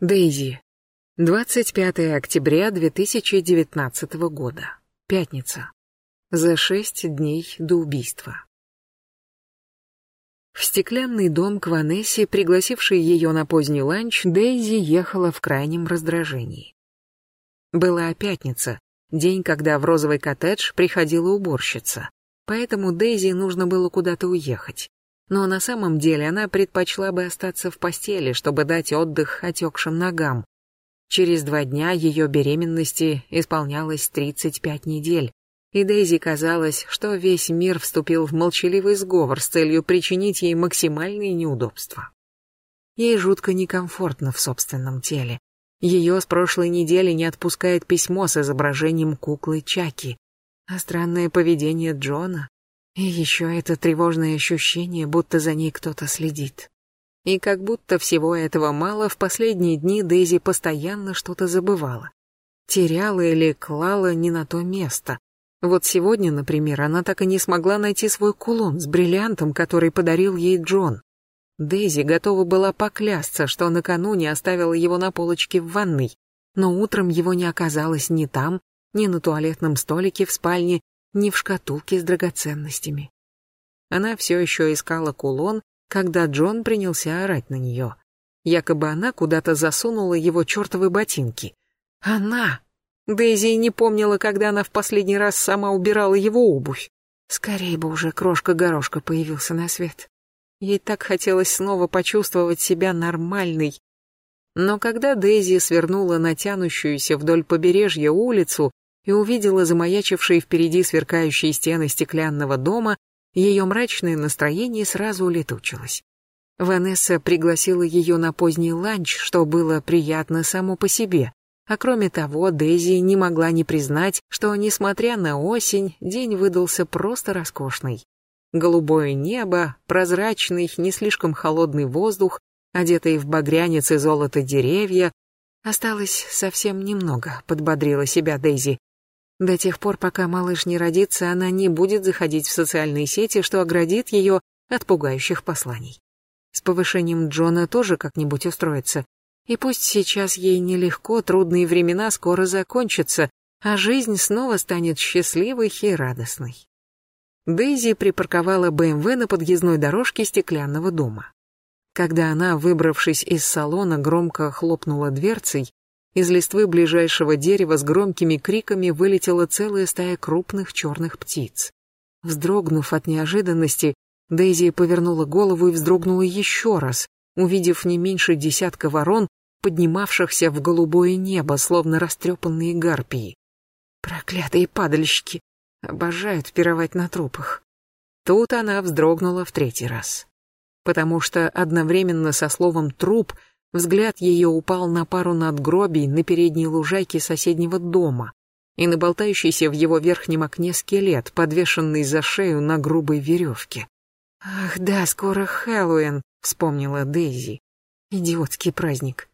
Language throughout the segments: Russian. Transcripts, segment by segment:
Дейзи. 25 октября 2019 года. Пятница. За шесть дней до убийства. В стеклянный дом к Ванессе, пригласивший ее на поздний ланч, Дейзи ехала в крайнем раздражении. Была пятница, день, когда в розовый коттедж приходила уборщица, поэтому Дейзи нужно было куда-то уехать но на самом деле она предпочла бы остаться в постели, чтобы дать отдых отекшим ногам. Через два дня ее беременности исполнялось 35 недель, и Дейзи казалось, что весь мир вступил в молчаливый сговор с целью причинить ей максимальные неудобства. Ей жутко некомфортно в собственном теле. Ее с прошлой недели не отпускает письмо с изображением куклы Чаки, а странное поведение Джона и еще это тревожное ощущение, будто за ней кто-то следит. И как будто всего этого мало, в последние дни Дейзи постоянно что-то забывала. Теряла или клала не на то место. Вот сегодня, например, она так и не смогла найти свой кулон с бриллиантом, который подарил ей Джон. Дейзи готова была поклясться, что накануне оставила его на полочке в ванной, но утром его не оказалось ни там, ни на туалетном столике в спальне, ни в шкатулке с драгоценностями. Она все еще искала кулон, когда Джон принялся орать на нее. Якобы она куда-то засунула его чертовы ботинки. Она! Дейзи не помнила, когда она в последний раз сама убирала его обувь. Скорее бы уже крошка-горошка появился на свет. Ей так хотелось снова почувствовать себя нормальной. Но когда Дейзи свернула на тянущуюся вдоль побережья улицу, и увидела замаячившие впереди сверкающие стены стеклянного дома, ее мрачное настроение сразу улетучилось. Ванесса пригласила ее на поздний ланч, что было приятно само по себе. А кроме того, Дейзи не могла не признать, что, несмотря на осень, день выдался просто роскошный. Голубое небо, прозрачный, не слишком холодный воздух, одетые в багрянец и золото деревья. Осталось совсем немного, подбодрила себя Дейзи. До тех пор, пока малыш не родится, она не будет заходить в социальные сети, что оградит ее от пугающих посланий. С повышением Джона тоже как-нибудь устроится. И пусть сейчас ей нелегко, трудные времена скоро закончатся, а жизнь снова станет счастливой и радостной. Дейзи припарковала БМВ на подъездной дорожке стеклянного дома. Когда она, выбравшись из салона, громко хлопнула дверцей, из листвы ближайшего дерева с громкими криками вылетела целая стая крупных черных птиц. Вздрогнув от неожиданности, Дейзи повернула голову и вздрогнула еще раз, увидев не меньше десятка ворон, поднимавшихся в голубое небо, словно растрепанные гарпии. Проклятые падальщики! Обожают пировать на трупах. Тут она вздрогнула в третий раз. Потому что одновременно со словом «труп» Взгляд ее упал на пару надгробий на передней лужайке соседнего дома и на болтающийся в его верхнем окне скелет, подвешенный за шею на грубой веревке. «Ах да, скоро Хэллоуин», — вспомнила Дейзи. «Идиотский праздник».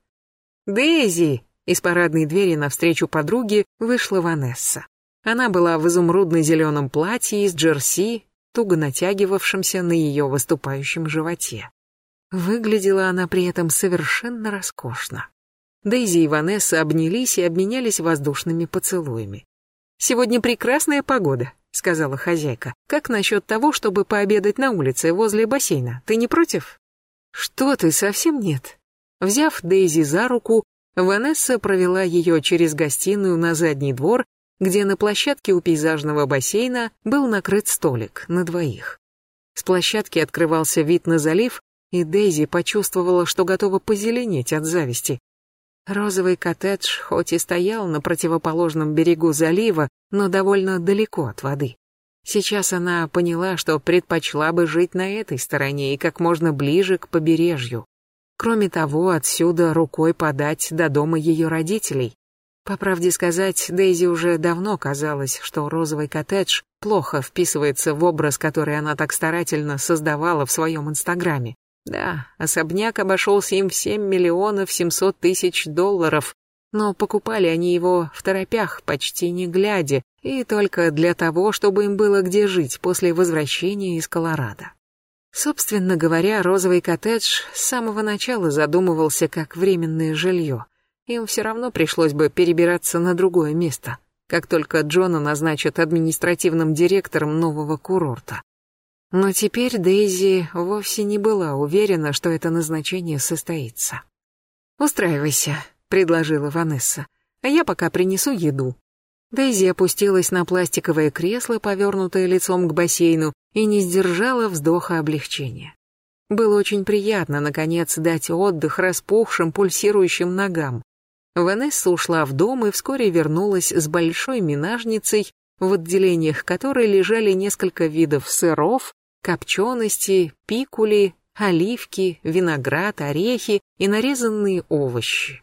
«Дейзи!» — из парадной двери навстречу подруге вышла Ванесса. Она была в изумрудно-зеленом платье из джерси, туго натягивавшемся на ее выступающем животе. Выглядела она при этом совершенно роскошно. Дейзи и Ванесса обнялись и обменялись воздушными поцелуями. «Сегодня прекрасная погода», — сказала хозяйка. «Как насчет того, чтобы пообедать на улице возле бассейна? Ты не против?» «Что ты, совсем нет». Взяв Дейзи за руку, Ванесса провела ее через гостиную на задний двор, где на площадке у пейзажного бассейна был накрыт столик на двоих. С площадки открывался вид на залив, и Дейзи почувствовала, что готова позеленеть от зависти. Розовый коттедж хоть и стоял на противоположном берегу залива, но довольно далеко от воды. Сейчас она поняла, что предпочла бы жить на этой стороне и как можно ближе к побережью. Кроме того, отсюда рукой подать до дома ее родителей. По правде сказать, Дейзи уже давно казалось, что розовый коттедж плохо вписывается в образ, который она так старательно создавала в своем инстаграме. Да, особняк обошелся им в 7 миллионов 700 тысяч долларов, но покупали они его в торопях, почти не глядя, и только для того, чтобы им было где жить после возвращения из Колорадо. Собственно говоря, розовый коттедж с самого начала задумывался как временное жилье. Им все равно пришлось бы перебираться на другое место, как только Джона назначат административным директором нового курорта. Но теперь Дейзи вовсе не была уверена, что это назначение состоится. «Устраивайся», — предложила Ванесса, — «а я пока принесу еду». Дейзи опустилась на пластиковое кресло, повернутое лицом к бассейну, и не сдержала вздоха облегчения. Было очень приятно, наконец, дать отдых распухшим, пульсирующим ногам. Ванесса ушла в дом и вскоре вернулась с большой минажницей, в отделениях которой лежали несколько видов сыров, копчености, пикули, оливки, виноград, орехи и нарезанные овощи.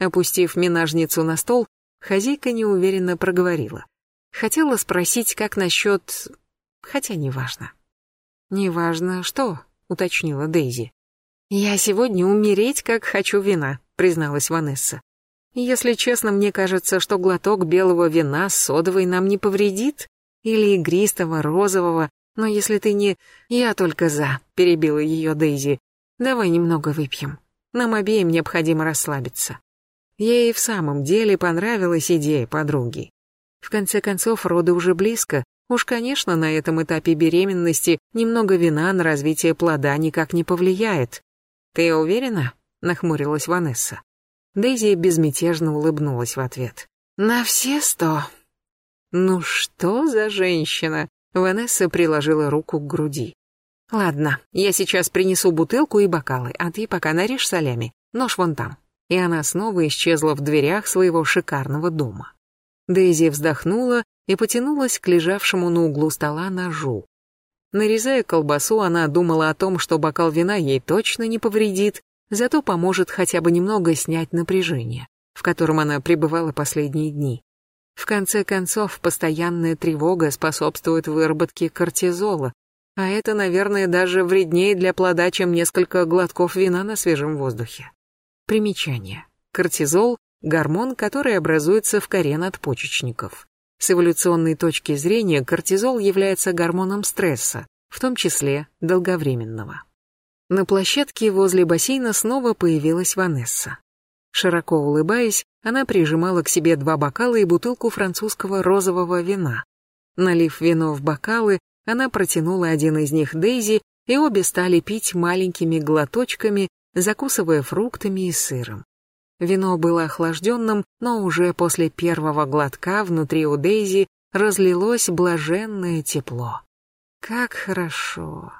Опустив минажницу на стол, хозяйка неуверенно проговорила. Хотела спросить, как насчет... Хотя неважно. «Неважно что?» — уточнила Дейзи. «Я сегодня умереть, как хочу вина», — призналась Ванесса. «Если честно, мне кажется, что глоток белого вина с содовой нам не повредит, или игристого, розового, но если ты не... Я только за», — перебила ее Дейзи. «Давай немного выпьем. Нам обеим необходимо расслабиться». Ей в самом деле понравилась идея подруги. В конце концов, роды уже близко. Уж, конечно, на этом этапе беременности немного вина на развитие плода никак не повлияет. «Ты уверена?» — нахмурилась Ванесса. Дейзи безмятежно улыбнулась в ответ. «На все сто». «Ну что за женщина?» Ванесса приложила руку к груди. «Ладно, я сейчас принесу бутылку и бокалы, а ты пока нарежь солями. Нож вон там». И она снова исчезла в дверях своего шикарного дома. Дейзи вздохнула и потянулась к лежавшему на углу стола ножу. Нарезая колбасу, она думала о том, что бокал вина ей точно не повредит, зато поможет хотя бы немного снять напряжение, в котором она пребывала последние дни. В конце концов, постоянная тревога способствует выработке кортизола, а это, наверное, даже вреднее для плода, чем несколько глотков вина на свежем воздухе. Примечание. Кортизол – гормон, который образуется в коре надпочечников. С эволюционной точки зрения кортизол является гормоном стресса, в том числе долговременного. На площадке возле бассейна снова появилась Ванесса. Широко улыбаясь, она прижимала к себе два бокала и бутылку французского розового вина. Налив вино в бокалы, она протянула один из них Дейзи, и обе стали пить маленькими глоточками, закусывая фруктами и сыром. Вино было охлажденным, но уже после первого глотка внутри у Дейзи разлилось блаженное тепло. Как хорошо.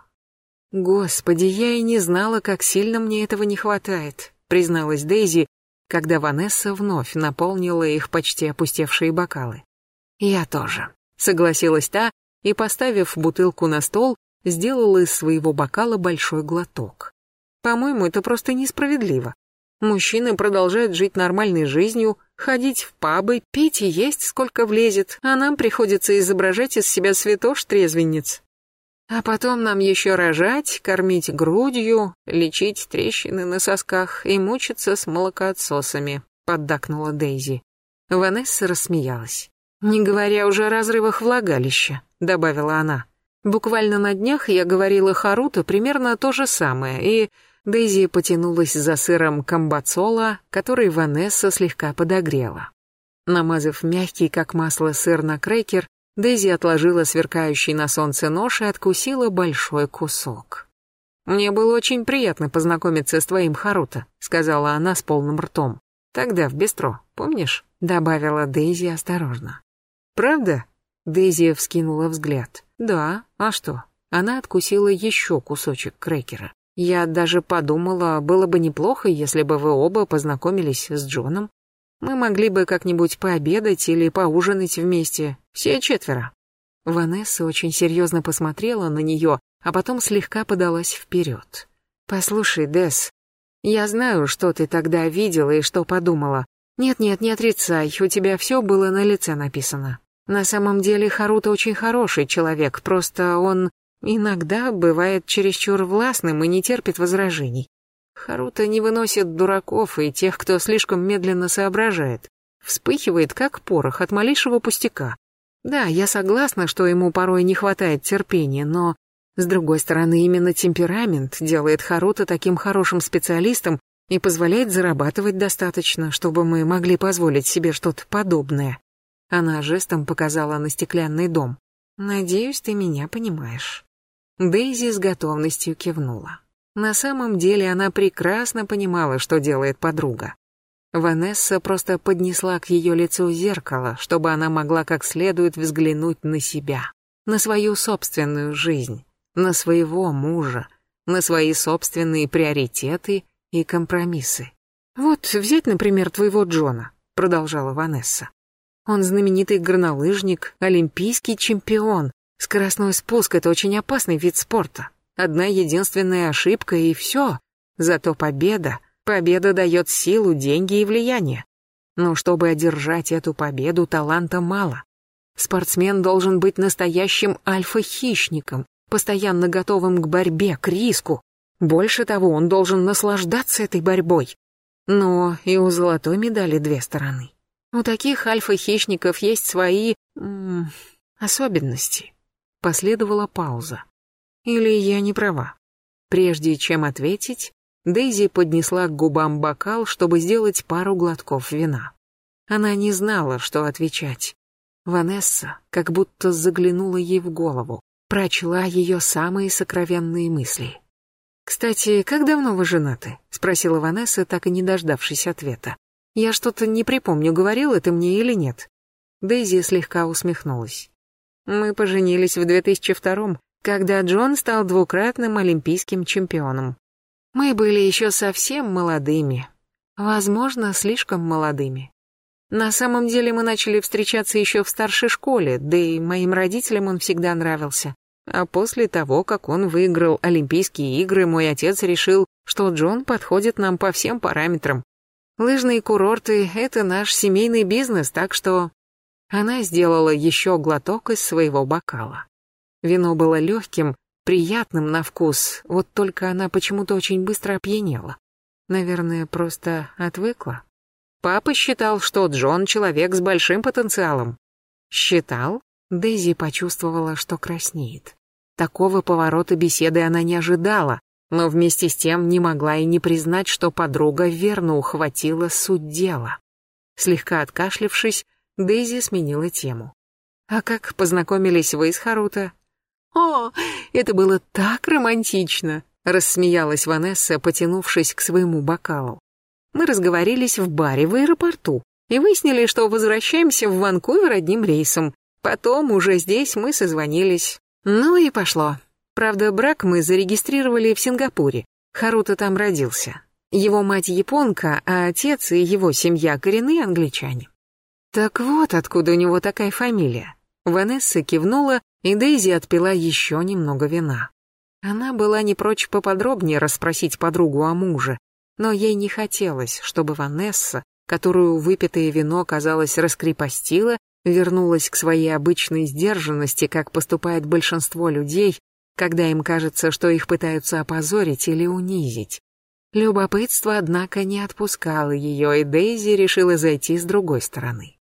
Господи, я и не знала, как сильно мне этого не хватает, призналась Дейзи, когда Ванесса вновь наполнила их почти опустевшие бокалы. «Я тоже», — согласилась та и, поставив бутылку на стол, сделала из своего бокала большой глоток. «По-моему, это просто несправедливо. Мужчины продолжают жить нормальной жизнью, ходить в пабы, пить и есть сколько влезет, а нам приходится изображать из себя святош-трезвенниц. А потом нам еще рожать, кормить грудью, лечить трещины на сосках и мучиться с молокоотсосами», — поддакнула Дейзи. Ванесса рассмеялась. «Не говоря уже о разрывах влагалища», — добавила она. «Буквально на днях я говорила Харуто примерно то же самое, и...» Дейзи потянулась за сыром камбацола, который Ванесса слегка подогрела. Намазав мягкий, как масло, сыр на крекер, Дейзи отложила сверкающий на солнце нож и откусила большой кусок. «Мне было очень приятно познакомиться с твоим Харуто», — сказала она с полным ртом. «Тогда в бистро, помнишь?» — добавила Дейзи осторожно. «Правда?» — Дейзи вскинула взгляд. «Да, а что?» Она откусила еще кусочек крекера. «Я даже подумала, было бы неплохо, если бы вы оба познакомились с Джоном. Мы могли бы как-нибудь пообедать или поужинать вместе, все четверо. Ванесса очень серьезно посмотрела на нее, а потом слегка подалась вперед. «Послушай, Дес, я знаю, что ты тогда видела и что подумала. Нет-нет, не отрицай, у тебя все было на лице написано. На самом деле Харуто очень хороший человек, просто он иногда бывает чересчур властным и не терпит возражений. Харуто не выносит дураков и тех, кто слишком медленно соображает. Вспыхивает, как порох, от малейшего пустяка. Да, я согласна, что ему порой не хватает терпения, но С другой стороны, именно темперамент делает Харута таким хорошим специалистом и позволяет зарабатывать достаточно, чтобы мы могли позволить себе что-то подобное. Она жестом показала на стеклянный дом. «Надеюсь, ты меня понимаешь». Дейзи с готовностью кивнула. На самом деле она прекрасно понимала, что делает подруга. Ванесса просто поднесла к ее лицу зеркало, чтобы она могла как следует взглянуть на себя, на свою собственную жизнь, на своего мужа, на свои собственные приоритеты и компромиссы. «Вот взять, например, твоего Джона», — продолжала Ванесса. «Он знаменитый горнолыжник, олимпийский чемпион. Скоростной спуск — это очень опасный вид спорта. Одна единственная ошибка и все. Зато победа, победа дает силу, деньги и влияние. Но чтобы одержать эту победу, таланта мало. Спортсмен должен быть настоящим альфа-хищником, постоянно готовым к борьбе, к риску. Больше того, он должен наслаждаться этой борьбой. Но и у золотой медали две стороны. У таких альфа-хищников есть свои... М -м, особенности. Последовала пауза. Или я не права? Прежде чем ответить, Дейзи поднесла к губам бокал, чтобы сделать пару глотков вина. Она не знала, что отвечать. Ванесса как будто заглянула ей в голову, прочла ее самые сокровенные мысли. «Кстати, как давно вы женаты?» — спросила Ванесса, так и не дождавшись ответа. «Я что-то не припомню, говорил это мне или нет?» Дейзи слегка усмехнулась. «Мы поженились в 2002-м, когда Джон стал двукратным олимпийским чемпионом. Мы были еще совсем молодыми, возможно, слишком молодыми. На самом деле мы начали встречаться еще в старшей школе, да и моим родителям он всегда нравился. А после того, как он выиграл Олимпийские игры, мой отец решил, что Джон подходит нам по всем параметрам. Лыжные курорты — это наш семейный бизнес, так что... Она сделала еще глоток из своего бокала. Вино было легким, приятным на вкус, вот только она почему-то очень быстро опьянела. Наверное, просто отвыкла. Папа считал, что Джон человек с большим потенциалом. Считал? Дейзи почувствовала, что краснеет. Такого поворота беседы она не ожидала, но вместе с тем не могла и не признать, что подруга верно ухватила суть дела. Слегка откашлившись, Дейзи сменила тему. «А как познакомились вы с Харуто?» «О, это было так романтично!» — рассмеялась Ванесса, потянувшись к своему бокалу. «Мы разговорились в баре в аэропорту и выяснили, что возвращаемся в Ванкувер одним рейсом. Потом уже здесь мы созвонились. Ну и пошло. Правда, брак мы зарегистрировали в Сингапуре. Харуто там родился. Его мать японка, а отец и его семья коренные англичане. Так вот откуда у него такая фамилия. Ванесса кивнула и Дейзи отпила еще немного вина. Она была не прочь поподробнее расспросить подругу о муже, но ей не хотелось, чтобы Ванесса, которую выпитое вино, казалось, раскрепостило, вернулась к своей обычной сдержанности, как поступает большинство людей, когда им кажется, что их пытаются опозорить или унизить. Любопытство, однако, не отпускало ее, и Дейзи решила зайти с другой стороны.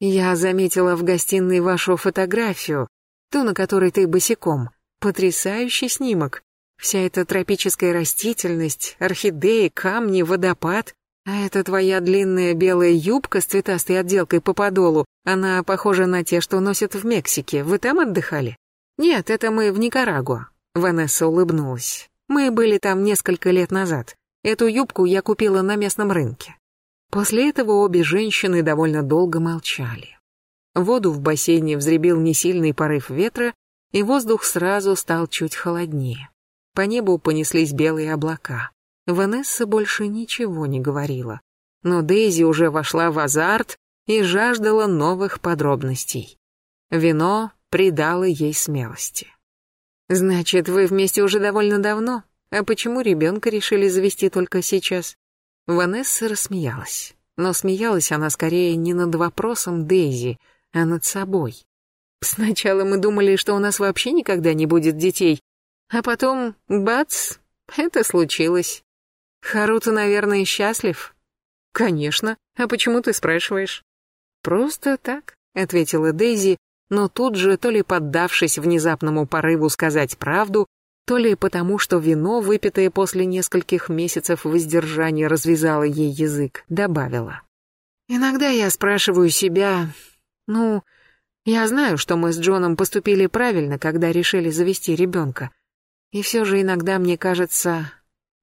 «Я заметила в гостиной вашу фотографию, Ту, на которой ты босиком. Потрясающий снимок. Вся эта тропическая растительность, орхидеи, камни, водопад. А это твоя длинная белая юбка с цветастой отделкой по подолу. Она похожа на те, что носят в Мексике. Вы там отдыхали? Нет, это мы в Никарагуа. Ванесса улыбнулась. Мы были там несколько лет назад. Эту юбку я купила на местном рынке. После этого обе женщины довольно долго молчали. Воду в бассейне взребил несильный порыв ветра, и воздух сразу стал чуть холоднее. По небу понеслись белые облака. Ванесса больше ничего не говорила. Но Дейзи уже вошла в азарт и жаждала новых подробностей. Вино придало ей смелости. «Значит, вы вместе уже довольно давно? А почему ребенка решили завести только сейчас?» Ванесса рассмеялась. Но смеялась она скорее не над вопросом Дейзи, а над собой. Сначала мы думали, что у нас вообще никогда не будет детей, а потом, бац, это случилось. Харуто, наверное, счастлив? Конечно. А почему ты спрашиваешь? Просто так, ответила Дейзи, но тут же, то ли поддавшись внезапному порыву сказать правду, то ли потому, что вино, выпитое после нескольких месяцев воздержания, развязало ей язык, добавила. «Иногда я спрашиваю себя, ну, я знаю, что мы с Джоном поступили правильно, когда решили завести ребенка. И все же иногда мне кажется,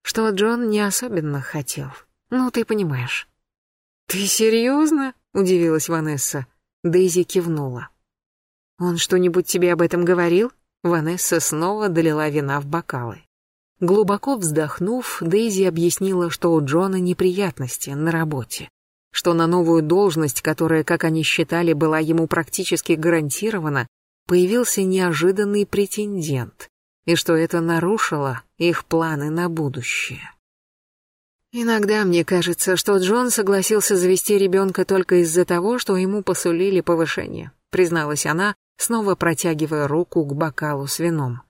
что Джон не особенно хотел. Ну, ты понимаешь». «Ты серьезно?» — удивилась Ванесса. Дейзи кивнула. «Он что-нибудь тебе об этом говорил?» Ванесса снова долила вина в бокалы. Глубоко вздохнув, Дейзи объяснила, что у Джона неприятности на работе, что на новую должность, которая, как они считали, была ему практически гарантирована, появился неожиданный претендент, и что это нарушило их планы на будущее. Иногда мне кажется, что Джон согласился завести ребенка только из-за того, что ему посулили повышение, призналась она, снова протягивая руку к бокалу с вином.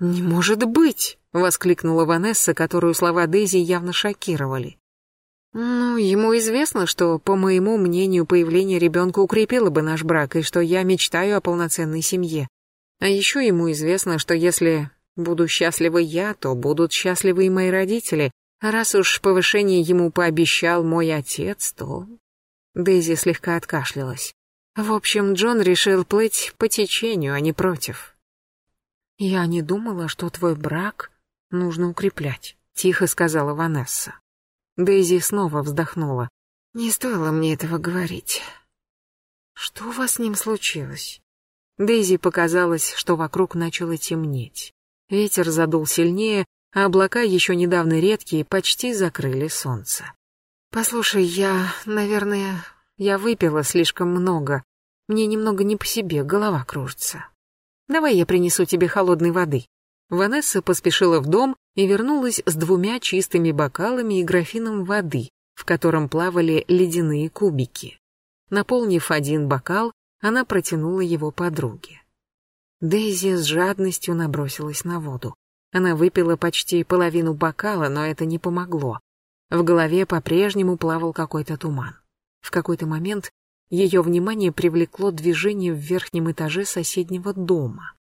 «Не может быть!» — воскликнула Ванесса, которую слова Дейзи явно шокировали. «Ну, ему известно, что, по моему мнению, появление ребенка укрепило бы наш брак, и что я мечтаю о полноценной семье. А еще ему известно, что если буду счастлива я, то будут счастливы и мои родители, а раз уж повышение ему пообещал мой отец, то...» Дейзи слегка откашлялась. В общем, Джон решил плыть по течению, а не против. «Я не думала, что твой брак нужно укреплять», — тихо сказала Ванесса. Дейзи снова вздохнула. «Не стоило мне этого говорить». «Что у вас с ним случилось?» Дейзи показалось, что вокруг начало темнеть. Ветер задул сильнее, а облака, еще недавно редкие, почти закрыли солнце. «Послушай, я, наверное, я выпила слишком много. Мне немного не по себе, голова кружится. Давай я принесу тебе холодной воды». Ванесса поспешила в дом и вернулась с двумя чистыми бокалами и графином воды, в котором плавали ледяные кубики. Наполнив один бокал, она протянула его подруге. Дейзи с жадностью набросилась на воду. Она выпила почти половину бокала, но это не помогло. В голове по-прежнему плавал какой-то туман. В какой-то момент ее внимание привлекло движение в верхнем этаже соседнего дома.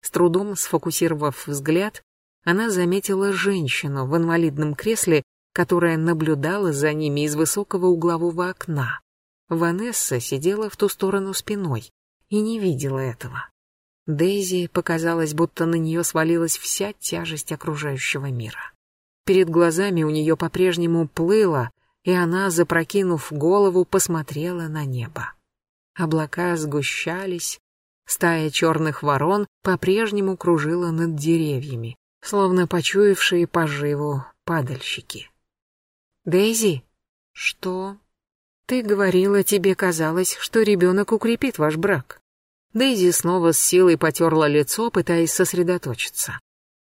С трудом сфокусировав взгляд, она заметила женщину в инвалидном кресле, которая наблюдала за ними из высокого углового окна. Ванесса сидела в ту сторону спиной и не видела этого. Дейзи показалось, будто на нее свалилась вся тяжесть окружающего мира. Перед глазами у нее по-прежнему плыло, и она, запрокинув голову, посмотрела на небо. Облака сгущались, стая черных ворон по-прежнему кружила над деревьями, словно почуявшие поживу падальщики. «Дейзи?» «Что?» «Ты говорила, тебе казалось, что ребенок укрепит ваш брак». Дейзи снова с силой потерла лицо, пытаясь сосредоточиться.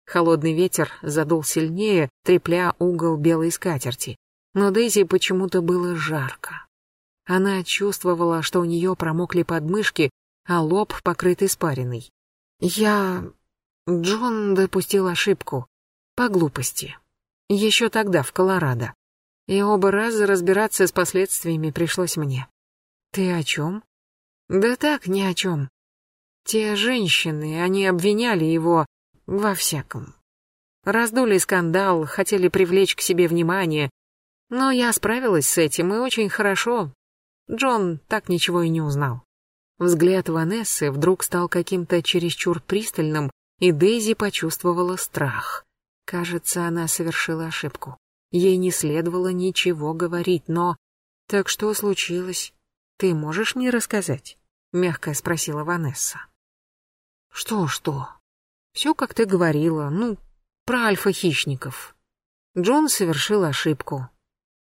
Холодный ветер задул сильнее, трепля угол белой скатерти но Дейзи почему-то было жарко. Она чувствовала, что у нее промокли подмышки, а лоб покрыт испариной. Я... Джон допустил ошибку. По глупости. Еще тогда, в Колорадо. И оба раза разбираться с последствиями пришлось мне. Ты о чем? Да так, ни о чем. Те женщины, они обвиняли его во всяком. Раздули скандал, хотели привлечь к себе внимание, но я справилась с этим и очень хорошо. Джон так ничего и не узнал. Взгляд Ванессы вдруг стал каким-то чересчур пристальным, и Дейзи почувствовала страх. Кажется, она совершила ошибку. Ей не следовало ничего говорить, но... «Так что случилось? Ты можешь мне рассказать?» — мягко спросила Ванесса. «Что-что? Все, как ты говорила, ну, про альфа-хищников. Джон совершил ошибку.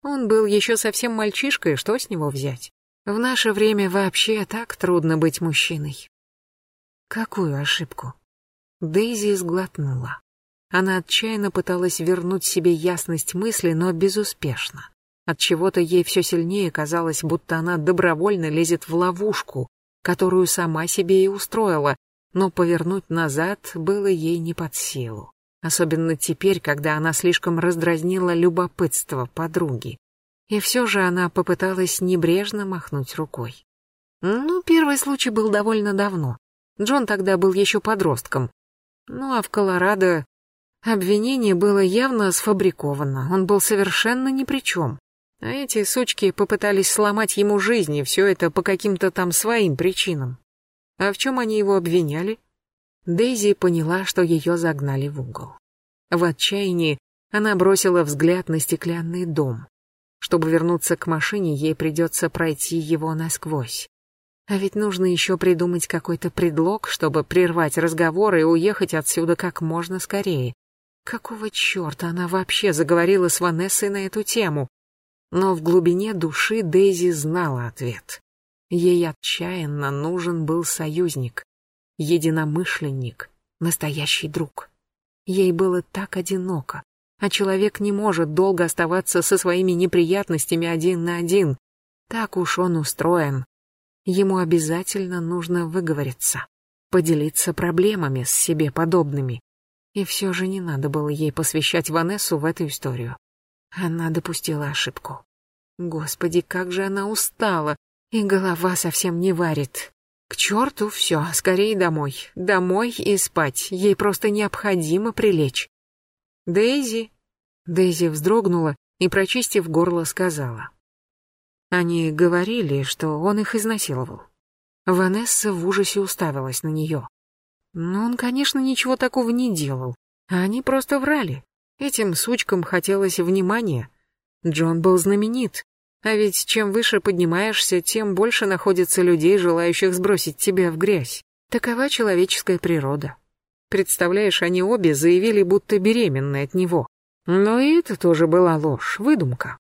Он был еще совсем мальчишкой, что с него взять? В наше время вообще так трудно быть мужчиной. Какую ошибку? Дейзи сглотнула. Она отчаянно пыталась вернуть себе ясность мысли, но безуспешно. От чего-то ей все сильнее казалось, будто она добровольно лезет в ловушку, которую сама себе и устроила, но повернуть назад было ей не под силу особенно теперь, когда она слишком раздразнила любопытство подруги. И все же она попыталась небрежно махнуть рукой. Ну, первый случай был довольно давно. Джон тогда был еще подростком. Ну а в Колорадо Обвинение было явно сфабриковано, он был совершенно ни при чем. А эти сучки попытались сломать ему жизнь, и все это по каким-то там своим причинам. А в чем они его обвиняли? Дейзи поняла, что ее загнали в угол. В отчаянии она бросила взгляд на стеклянный дом. Чтобы вернуться к машине, ей придется пройти его насквозь. А ведь нужно еще придумать какой-то предлог, чтобы прервать разговор и уехать отсюда как можно скорее. Какого черта она вообще заговорила с Ванессой на эту тему? Но в глубине души Дейзи знала ответ. Ей отчаянно нужен был союзник, единомышленник, настоящий друг. Ей было так одиноко, а человек не может долго оставаться со своими неприятностями один на один. Так уж он устроен. Ему обязательно нужно выговориться, поделиться проблемами с себе подобными. И все же не надо было ей посвящать Ванессу в эту историю. Она допустила ошибку. Господи, как же она устала, и голова совсем не варит. К черту все, скорее домой. Домой и спать, ей просто необходимо прилечь. Дейзи. Дейзи вздрогнула и, прочистив горло, сказала. Они говорили, что он их изнасиловал. Ванесса в ужасе уставилась на нее. Но он, конечно, ничего такого не делал. Они просто врали. Этим сучкам хотелось внимания. Джон был знаменит. А ведь чем выше поднимаешься, тем больше находится людей, желающих сбросить тебя в грязь. Такова человеческая природа. Представляешь, они обе заявили, будто беременны от него. Но и это тоже была ложь, выдумка.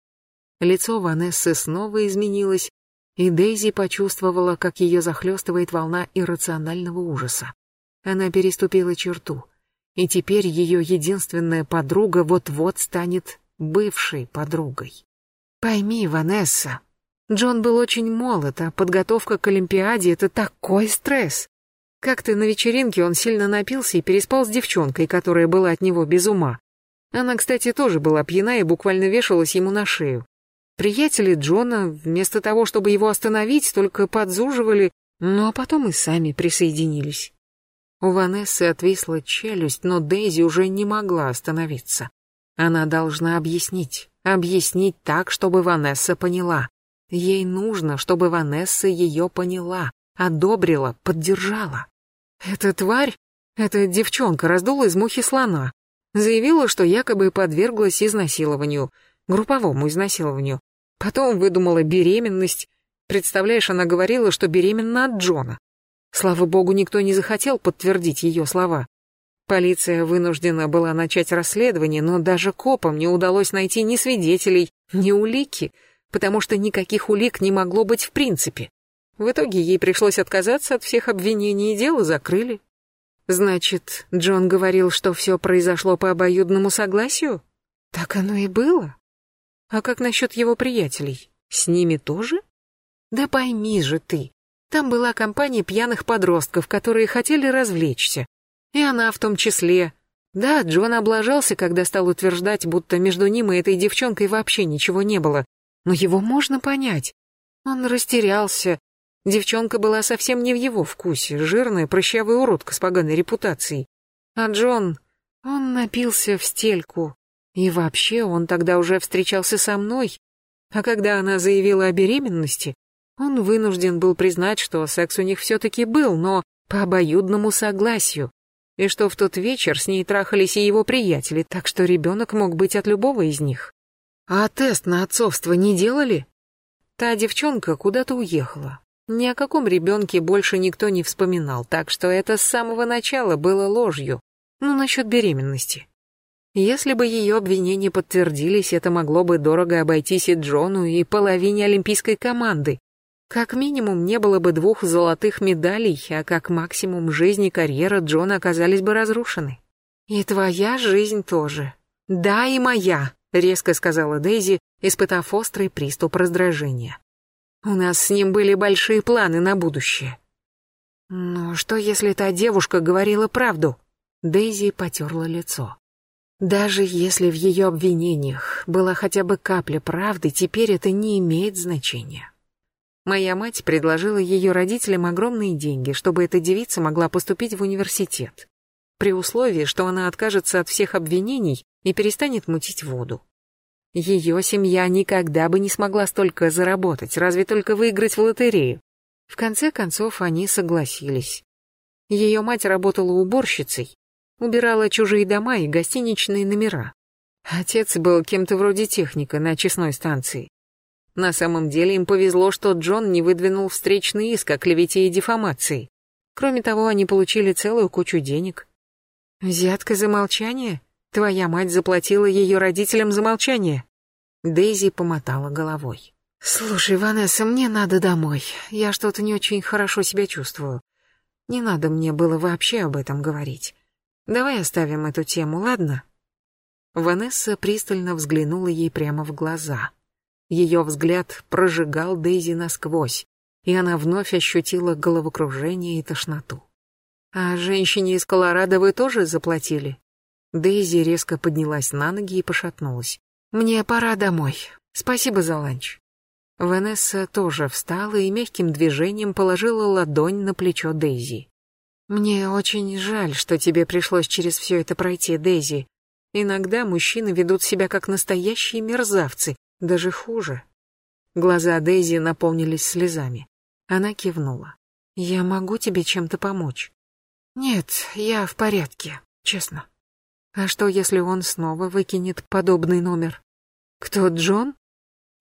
Лицо Ванессы снова изменилось, и Дейзи почувствовала, как ее захлестывает волна иррационального ужаса. Она переступила черту, и теперь ее единственная подруга вот-вот станет бывшей подругой. Пойми, Ванесса, Джон был очень молод, а подготовка к Олимпиаде — это такой стресс. Как-то на вечеринке он сильно напился и переспал с девчонкой, которая была от него без ума. Она, кстати, тоже была пьяна и буквально вешалась ему на шею. Приятели Джона, вместо того, чтобы его остановить, только подзуживали, ну а потом и сами присоединились. У Ванессы отвисла челюсть, но Дейзи уже не могла остановиться. Она должна объяснить, объяснить так, чтобы Ванесса поняла. Ей нужно, чтобы Ванесса ее поняла, одобрила, поддержала. Эта тварь, эта девчонка раздула из мухи слона. Заявила, что якобы подверглась изнасилованию, групповому изнасилованию. Потом выдумала беременность. Представляешь, она говорила, что беременна от Джона. Слава богу, никто не захотел подтвердить ее слова. Полиция вынуждена была начать расследование, но даже копам не удалось найти ни свидетелей, ни улики, потому что никаких улик не могло быть в принципе. В итоге ей пришлось отказаться от всех обвинений, и дело закрыли. Значит, Джон говорил, что все произошло по обоюдному согласию? Так оно и было. А как насчет его приятелей? С ними тоже? Да пойми же ты, там была компания пьяных подростков, которые хотели развлечься. И она в том числе. Да, Джон облажался, когда стал утверждать, будто между ним и этой девчонкой вообще ничего не было. Но его можно понять. Он растерялся. Девчонка была совсем не в его вкусе, жирная, прыщавая уродка с поганой репутацией. А Джон, он напился в стельку. И вообще, он тогда уже встречался со мной. А когда она заявила о беременности, он вынужден был признать, что секс у них все-таки был, но по обоюдному согласию, и что в тот вечер с ней трахались и его приятели, так что ребенок мог быть от любого из них. А тест на отцовство не делали? Та девчонка куда-то уехала. Ни о каком ребенке больше никто не вспоминал, так что это с самого начала было ложью. Ну, насчет беременности. Если бы ее обвинения подтвердились, это могло бы дорого обойтись и Джону, и половине олимпийской команды. Как минимум не было бы двух золотых медалей, а как максимум жизнь и карьера Джона оказались бы разрушены. И твоя жизнь тоже. Да, и моя, резко сказала Дейзи, испытав острый приступ раздражения. У нас с ним были большие планы на будущее. Но что если та девушка говорила правду? Дейзи потерла лицо. Даже если в ее обвинениях была хотя бы капля правды, теперь это не имеет значения. Моя мать предложила ее родителям огромные деньги, чтобы эта девица могла поступить в университет. при условии, что она откажется от всех обвинений и перестанет мутить воду. Ее семья никогда бы не смогла столько заработать, разве только выиграть в лотерею. В конце концов, они согласились. Ее мать работала уборщицей, убирала чужие дома и гостиничные номера. Отец был кем-то вроде техника на очистной станции. На самом деле им повезло, что Джон не выдвинул встречный иск о клевете и дефамации. Кроме того, они получили целую кучу денег. Взятка за молчание? Твоя мать заплатила ее родителям за молчание. Дейзи помотала головой. Слушай, Ванесса, мне надо домой. Я что-то не очень хорошо себя чувствую. Не надо мне было вообще об этом говорить. Давай оставим эту тему, ладно? Ванесса пристально взглянула ей прямо в глаза. Ее взгляд прожигал Дейзи насквозь, и она вновь ощутила головокружение и тошноту. «А женщине из Колорадо вы тоже заплатили?» Дейзи резко поднялась на ноги и пошатнулась. «Мне пора домой. Спасибо за ланч». Ванесса тоже встала и мягким движением положила ладонь на плечо Дейзи. «Мне очень жаль, что тебе пришлось через все это пройти, Дейзи. Иногда мужчины ведут себя как настоящие мерзавцы, даже хуже». Глаза Дейзи наполнились слезами. Она кивнула. «Я могу тебе чем-то помочь?» «Нет, я в порядке, честно». А что, если он снова выкинет подобный номер? Кто, Джон?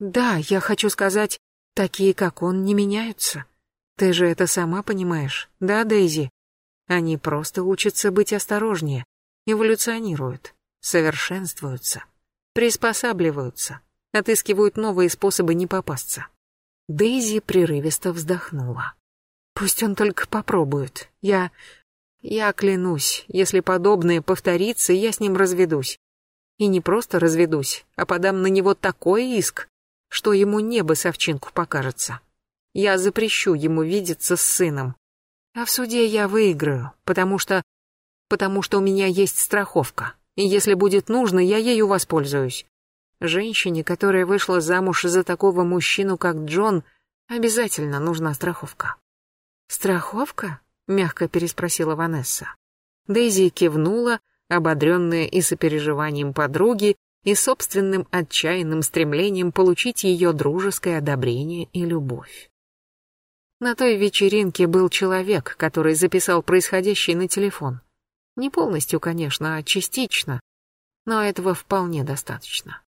Да, я хочу сказать, такие, как он, не меняются. Ты же это сама понимаешь, да, Дейзи? Они просто учатся быть осторожнее, эволюционируют, совершенствуются, приспосабливаются, отыскивают новые способы не попасться. Дейзи прерывисто вздохнула. Пусть он только попробует. Я... Я клянусь, если подобное повторится, я с ним разведусь. И не просто разведусь, а подам на него такой иск, что ему небо совчинку покажется. Я запрещу ему видеться с сыном. А в суде я выиграю, потому что... потому что у меня есть страховка. И если будет нужно, я ею воспользуюсь. Женщине, которая вышла замуж за такого мужчину, как Джон, обязательно нужна страховка. Страховка? мягко переспросила Ванесса. Дейзи кивнула, ободренная и сопереживанием подруги, и собственным отчаянным стремлением получить ее дружеское одобрение и любовь. На той вечеринке был человек, который записал происходящее на телефон. Не полностью, конечно, а частично, но этого вполне достаточно.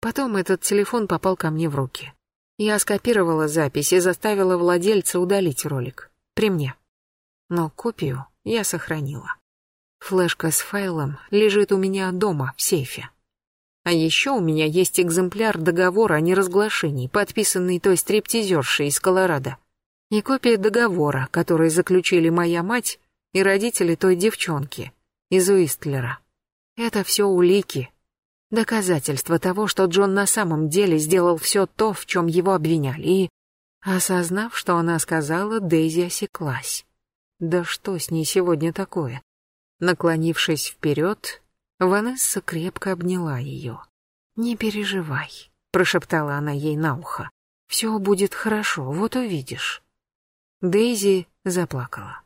Потом этот телефон попал ко мне в руки. Я скопировала запись и заставила владельца удалить ролик. При мне но копию я сохранила. Флешка с файлом лежит у меня дома в сейфе. А еще у меня есть экземпляр договора о неразглашении, подписанный той стриптизершей из Колорадо, и копия договора, который заключили моя мать и родители той девчонки из Уистлера. Это все улики, доказательства того, что Джон на самом деле сделал все то, в чем его обвиняли, и, осознав, что она сказала, Дейзи осеклась. Да что с ней сегодня такое? Наклонившись вперед, Ванесса крепко обняла ее. «Не переживай», — прошептала она ей на ухо. «Все будет хорошо, вот увидишь». Дейзи заплакала.